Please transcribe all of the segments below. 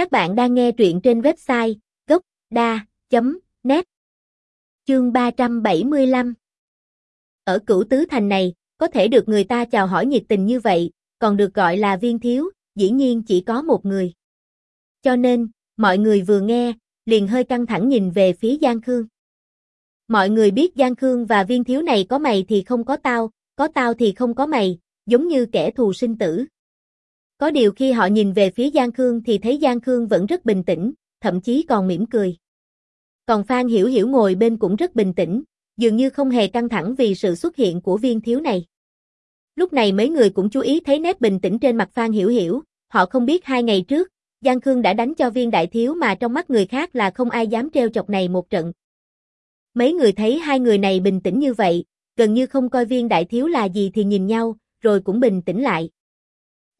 Các bạn đang nghe truyện trên website gốc.da.net Chương 375 Ở cửu tứ thành này, có thể được người ta chào hỏi nhiệt tình như vậy, còn được gọi là viên thiếu, dĩ nhiên chỉ có một người. Cho nên, mọi người vừa nghe, liền hơi căng thẳng nhìn về phía Giang Khương. Mọi người biết Giang Khương và viên thiếu này có mày thì không có tao, có tao thì không có mày, giống như kẻ thù sinh tử. Có điều khi họ nhìn về phía Giang Khương thì thấy Giang Khương vẫn rất bình tĩnh, thậm chí còn mỉm cười. Còn Phan Hiểu Hiểu ngồi bên cũng rất bình tĩnh, dường như không hề căng thẳng vì sự xuất hiện của viên thiếu này. Lúc này mấy người cũng chú ý thấy nét bình tĩnh trên mặt Phan Hiểu Hiểu, họ không biết hai ngày trước, Giang Khương đã đánh cho viên đại thiếu mà trong mắt người khác là không ai dám treo chọc này một trận. Mấy người thấy hai người này bình tĩnh như vậy, gần như không coi viên đại thiếu là gì thì nhìn nhau, rồi cũng bình tĩnh lại.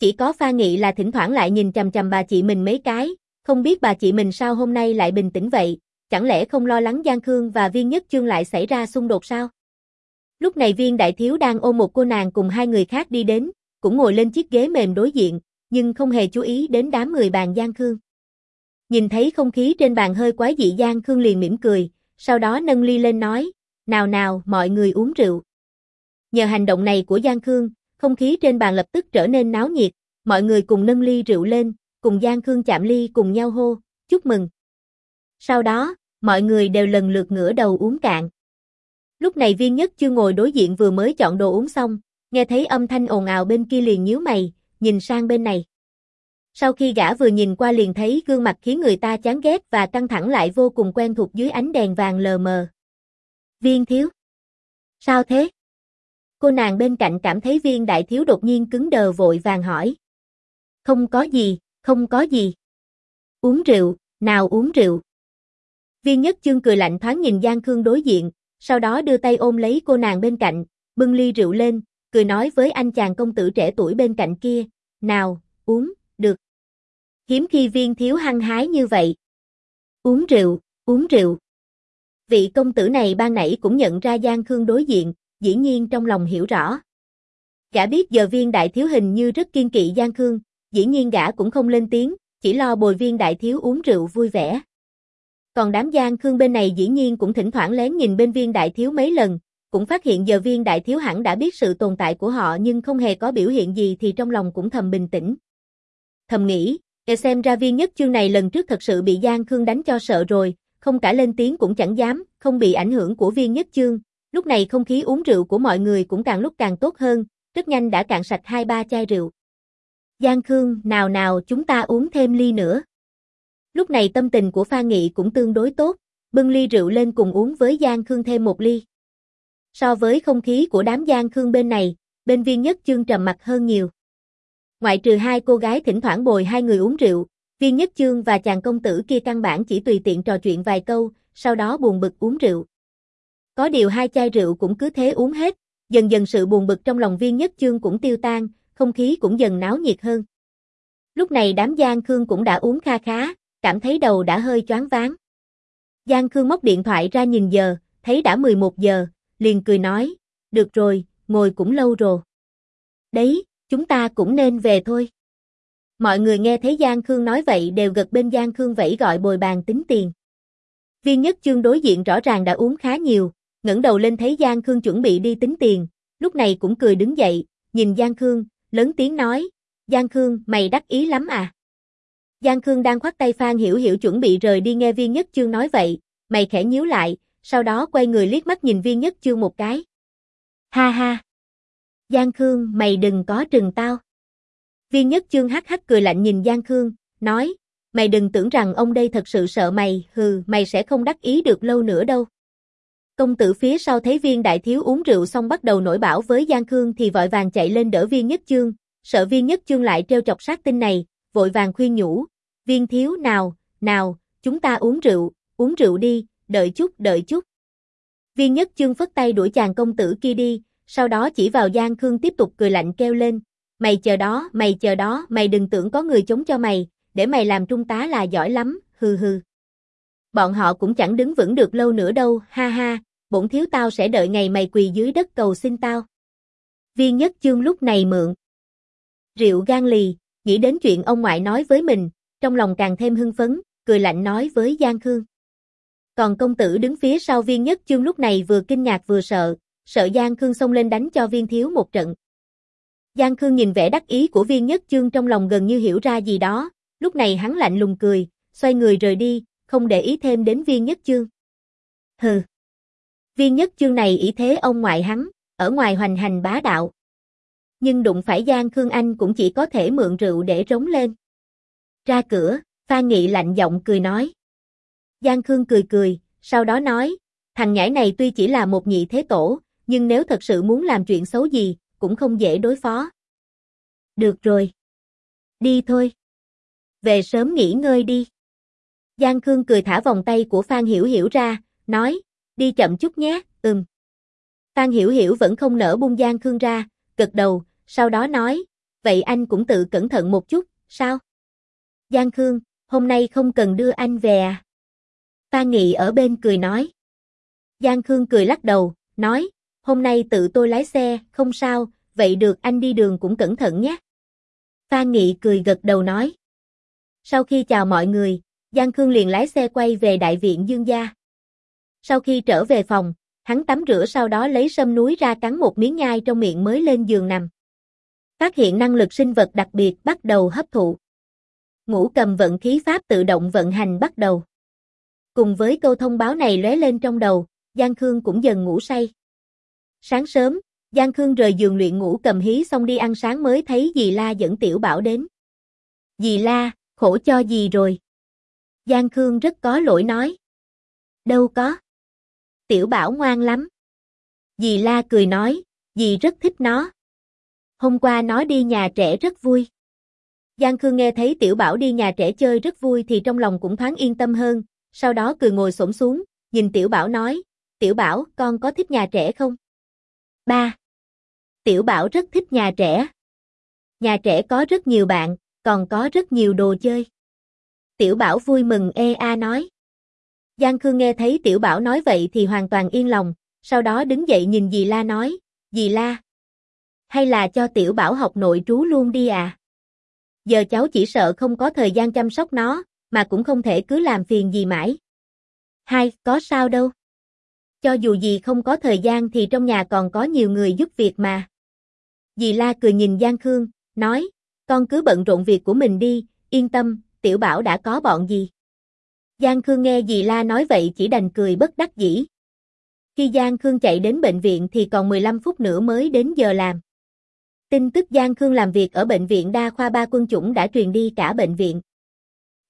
Chỉ có Pha Nghị là thỉnh thoảng lại nhìn chằm chằm bà chị mình mấy cái, không biết bà chị mình sao hôm nay lại bình tĩnh vậy, chẳng lẽ không lo lắng Giang Khương và viên nhất chương lại xảy ra xung đột sao? Lúc này viên đại thiếu đang ôm một cô nàng cùng hai người khác đi đến, cũng ngồi lên chiếc ghế mềm đối diện, nhưng không hề chú ý đến đám người bàn Giang Khương. Nhìn thấy không khí trên bàn hơi quái dị Giang Khương liền mỉm cười, sau đó nâng ly lên nói, nào nào mọi người uống rượu. Nhờ hành động này của Giang Khương, không khí trên bàn lập tức trở nên náo nhiệt, mọi người cùng nâng ly rượu lên, cùng Giang Khương chạm ly cùng nhau hô, chúc mừng. Sau đó, mọi người đều lần lượt ngửa đầu uống cạn. Lúc này viên nhất chưa ngồi đối diện vừa mới chọn đồ uống xong, nghe thấy âm thanh ồn ào bên kia liền nhíu mày, nhìn sang bên này. Sau khi gã vừa nhìn qua liền thấy gương mặt khiến người ta chán ghét và căng thẳng lại vô cùng quen thuộc dưới ánh đèn vàng lờ mờ. Viên thiếu. Sao thế? Cô nàng bên cạnh cảm thấy viên đại thiếu đột nhiên cứng đờ vội vàng hỏi. Không có gì, không có gì. Uống rượu, nào uống rượu. Viên nhất chương cười lạnh thoáng nhìn Giang Khương đối diện, sau đó đưa tay ôm lấy cô nàng bên cạnh, bưng ly rượu lên, cười nói với anh chàng công tử trẻ tuổi bên cạnh kia, nào, uống, được. Hiếm khi viên thiếu hăng hái như vậy. Uống rượu, uống rượu. Vị công tử này ban nãy cũng nhận ra Giang Khương đối diện, dĩ nhiên trong lòng hiểu rõ. Gã biết giờ viên đại thiếu hình như rất kiên kỵ Giang Khương, dĩ nhiên gã cũng không lên tiếng, chỉ lo bồi viên đại thiếu uống rượu vui vẻ. Còn đám Giang Khương bên này dĩ nhiên cũng thỉnh thoảng lén nhìn bên viên đại thiếu mấy lần, cũng phát hiện giờ viên đại thiếu hẳn đã biết sự tồn tại của họ nhưng không hề có biểu hiện gì thì trong lòng cũng thầm bình tĩnh. Thầm nghĩ, e xem ra viên nhất chương này lần trước thật sự bị Giang Khương đánh cho sợ rồi, không cả lên tiếng cũng chẳng dám, không bị ảnh hưởng của viên nhất chương. Lúc này không khí uống rượu của mọi người cũng càng lúc càng tốt hơn, rất nhanh đã cạn sạch hai ba chai rượu. Giang Khương, nào nào chúng ta uống thêm ly nữa. Lúc này tâm tình của Pha Nghị cũng tương đối tốt, bưng ly rượu lên cùng uống với Giang Khương thêm một ly. So với không khí của đám Giang Khương bên này, bên viên nhất chương trầm mặt hơn nhiều. Ngoại trừ hai cô gái thỉnh thoảng bồi hai người uống rượu, viên nhất chương và chàng công tử kia căn bản chỉ tùy tiện trò chuyện vài câu, sau đó buồn bực uống rượu. Có điều hai chai rượu cũng cứ thế uống hết, dần dần sự buồn bực trong lòng viên nhất chương cũng tiêu tan, không khí cũng dần náo nhiệt hơn. Lúc này đám Giang Khương cũng đã uống kha khá, cảm thấy đầu đã hơi choáng váng. Giang Khương móc điện thoại ra nhìn giờ, thấy đã 11 giờ, liền cười nói, được rồi, ngồi cũng lâu rồi. Đấy, chúng ta cũng nên về thôi. Mọi người nghe thấy Giang Khương nói vậy đều gật bên Giang Khương vẫy gọi bồi bàn tính tiền. Viên nhất chương đối diện rõ ràng đã uống khá nhiều, ngẩng đầu lên thấy Giang Khương chuẩn bị đi tính tiền, lúc này cũng cười đứng dậy, nhìn Giang Khương, lớn tiếng nói, Giang Khương, mày đắc ý lắm à? Giang Khương đang khoát tay Phan Hiểu Hiểu chuẩn bị rời đi nghe viên nhất chương nói vậy, mày khẽ nhíu lại, sau đó quay người liếc mắt nhìn viên nhất chương một cái. Ha ha! Giang Khương, mày đừng có trừng tao. Viên nhất chương hắc hắc cười lạnh nhìn Giang Khương, nói, mày đừng tưởng rằng ông đây thật sự sợ mày, hừ, mày sẽ không đắc ý được lâu nữa đâu. Công tử phía sau thấy viên đại thiếu uống rượu xong bắt đầu nổi bảo với Giang Khương thì vội vàng chạy lên đỡ viên nhất chương, sợ viên nhất chương lại treo chọc sát tinh này, vội vàng khuyên nhủ, viên thiếu nào, nào, chúng ta uống rượu, uống rượu đi, đợi chút, đợi chút. Viên nhất chương phất tay đuổi chàng công tử kia đi, sau đó chỉ vào Giang Khương tiếp tục cười lạnh kêu lên, mày chờ đó, mày chờ đó, mày đừng tưởng có người chống cho mày, để mày làm trung tá là giỏi lắm, hừ hừ. Bọn họ cũng chẳng đứng vững được lâu nữa đâu, ha ha, bổn thiếu tao sẽ đợi ngày mày quỳ dưới đất cầu xin tao. Viên nhất chương lúc này mượn. Rượu gan lì, nghĩ đến chuyện ông ngoại nói với mình, trong lòng càng thêm hưng phấn, cười lạnh nói với Giang Khương. Còn công tử đứng phía sau viên nhất chương lúc này vừa kinh ngạc vừa sợ, sợ Giang Khương xông lên đánh cho viên thiếu một trận. Giang Khương nhìn vẻ đắc ý của viên nhất chương trong lòng gần như hiểu ra gì đó, lúc này hắn lạnh lùng cười, xoay người rời đi, không để ý thêm đến viên nhất chương. Hừ. Viên nhất chương này ý thế ông ngoại hắn, ở ngoài hoành hành bá đạo. Nhưng đụng phải Giang Khương Anh cũng chỉ có thể mượn rượu để rống lên. Ra cửa, Phan Nghị lạnh giọng cười nói. Giang Khương cười cười, sau đó nói, thằng nhãi này tuy chỉ là một nhị thế tổ, nhưng nếu thật sự muốn làm chuyện xấu gì, cũng không dễ đối phó. Được rồi. Đi thôi. Về sớm nghỉ ngơi đi. Giang Khương cười thả vòng tay của Phan Hiểu Hiểu ra, nói, đi chậm chút nhé, ừm. Phan Hiểu Hiểu vẫn không nở buông Giang Khương ra, gật đầu, sau đó nói, vậy anh cũng tự cẩn thận một chút, sao? Giang Khương, hôm nay không cần đưa anh về à? Phan Nghị ở bên cười nói. Giang Khương cười lắc đầu, nói, hôm nay tự tôi lái xe, không sao, vậy được anh đi đường cũng cẩn thận nhé. Phan Nghị cười gật đầu nói. Sau khi chào mọi người, Giang Khương liền lái xe quay về đại viện Dương Gia. Sau khi trở về phòng, hắn tắm rửa sau đó lấy sâm núi ra cắn một miếng nhai trong miệng mới lên giường nằm. Phát hiện năng lực sinh vật đặc biệt bắt đầu hấp thụ. Ngũ cầm vận khí pháp tự động vận hành bắt đầu. Cùng với câu thông báo này lóe lên trong đầu, Giang Khương cũng dần ngủ say. Sáng sớm, Giang Khương rời giường luyện ngủ cầm hí xong đi ăn sáng mới thấy dì La dẫn Tiểu Bảo đến. Dì La, khổ cho dì rồi. Giang Khương rất có lỗi nói. Đâu có. Tiểu Bảo ngoan lắm. Dì La cười nói, dì rất thích nó. Hôm qua nó đi nhà trẻ rất vui. Giang Khương nghe thấy Tiểu Bảo đi nhà trẻ chơi rất vui thì trong lòng cũng thoáng yên tâm hơn, sau đó cười ngồi xổm xuống, nhìn Tiểu Bảo nói, Tiểu Bảo, con có thích nhà trẻ không? Ba. Tiểu Bảo rất thích nhà trẻ. Nhà trẻ có rất nhiều bạn, còn có rất nhiều đồ chơi. Tiểu Bảo vui mừng e a nói. Giang Khương nghe thấy Tiểu Bảo nói vậy thì hoàn toàn yên lòng, sau đó đứng dậy nhìn dì La nói, dì La. Hay là cho Tiểu Bảo học nội trú luôn đi à? Giờ cháu chỉ sợ không có thời gian chăm sóc nó, mà cũng không thể cứ làm phiền gì mãi. Hai, có sao đâu. Cho dù gì không có thời gian thì trong nhà còn có nhiều người giúp việc mà. Dì La cười nhìn Giang Khương, nói, con cứ bận rộn việc của mình đi, yên tâm, tiểu bảo đã có bọn gì. Giang Khương nghe dì La nói vậy chỉ đành cười bất đắc dĩ. Khi Giang Khương chạy đến bệnh viện thì còn 15 phút nữa mới đến giờ làm. Tin tức Giang Khương làm việc ở bệnh viện đa khoa ba quân chủng đã truyền đi cả bệnh viện.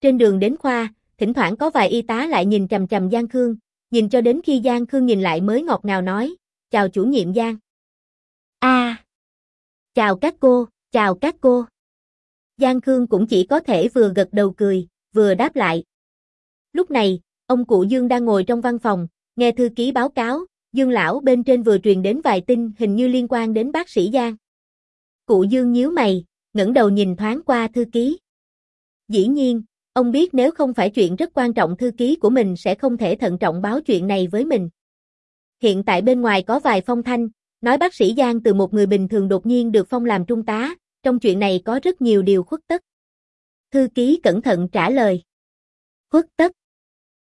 Trên đường đến khoa, thỉnh thoảng có vài y tá lại nhìn chằm chằm Giang Khương, nhìn cho đến khi Giang Khương nhìn lại mới ngọt ngào nói, chào chủ nhiệm Giang. A, chào các cô, chào các cô. Giang Khương cũng chỉ có thể vừa gật đầu cười, vừa đáp lại. Lúc này, ông cụ Dương đang ngồi trong văn phòng, nghe thư ký báo cáo, Dương lão bên trên vừa truyền đến vài tin hình như liên quan đến bác sĩ Giang. Cụ Dương nhíu mày, ngẩng đầu nhìn thoáng qua thư ký. Dĩ nhiên, ông biết nếu không phải chuyện rất quan trọng thư ký của mình sẽ không thể thận trọng báo chuyện này với mình. Hiện tại bên ngoài có vài phong thanh, nói bác sĩ Giang từ một người bình thường đột nhiên được phong làm trung tá, trong chuyện này có rất nhiều điều khuất tất. Thư ký cẩn thận trả lời. Khuất tất.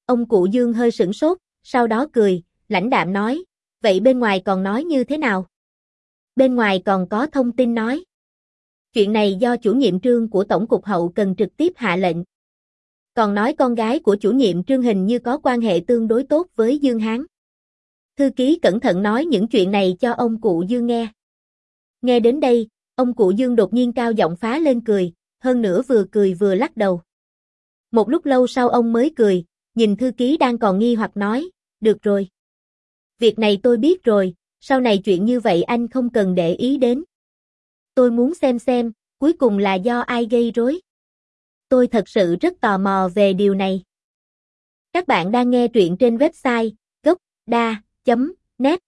Ông cụ Dương hơi sửng sốt, sau đó cười, lãnh đạm nói, vậy bên ngoài còn nói như thế nào? Bên ngoài còn có thông tin nói. Chuyện này do chủ nhiệm trương của Tổng cục Hậu cần trực tiếp hạ lệnh. Còn nói con gái của chủ nhiệm trương hình như có quan hệ tương đối tốt với Dương Hán. Thư ký cẩn thận nói những chuyện này cho ông cụ Dương nghe. Nghe đến đây, ông cụ Dương đột nhiên cao giọng phá lên cười, hơn nữa vừa cười vừa lắc đầu. Một lúc lâu sau ông mới cười, nhìn thư ký đang còn nghi hoặc nói, được rồi. Việc này tôi biết rồi, sau này chuyện như vậy anh không cần để ý đến. Tôi muốn xem xem, cuối cùng là do ai gây rối. Tôi thật sự rất tò mò về điều này. Các bạn đang nghe truyện trên website gocda.net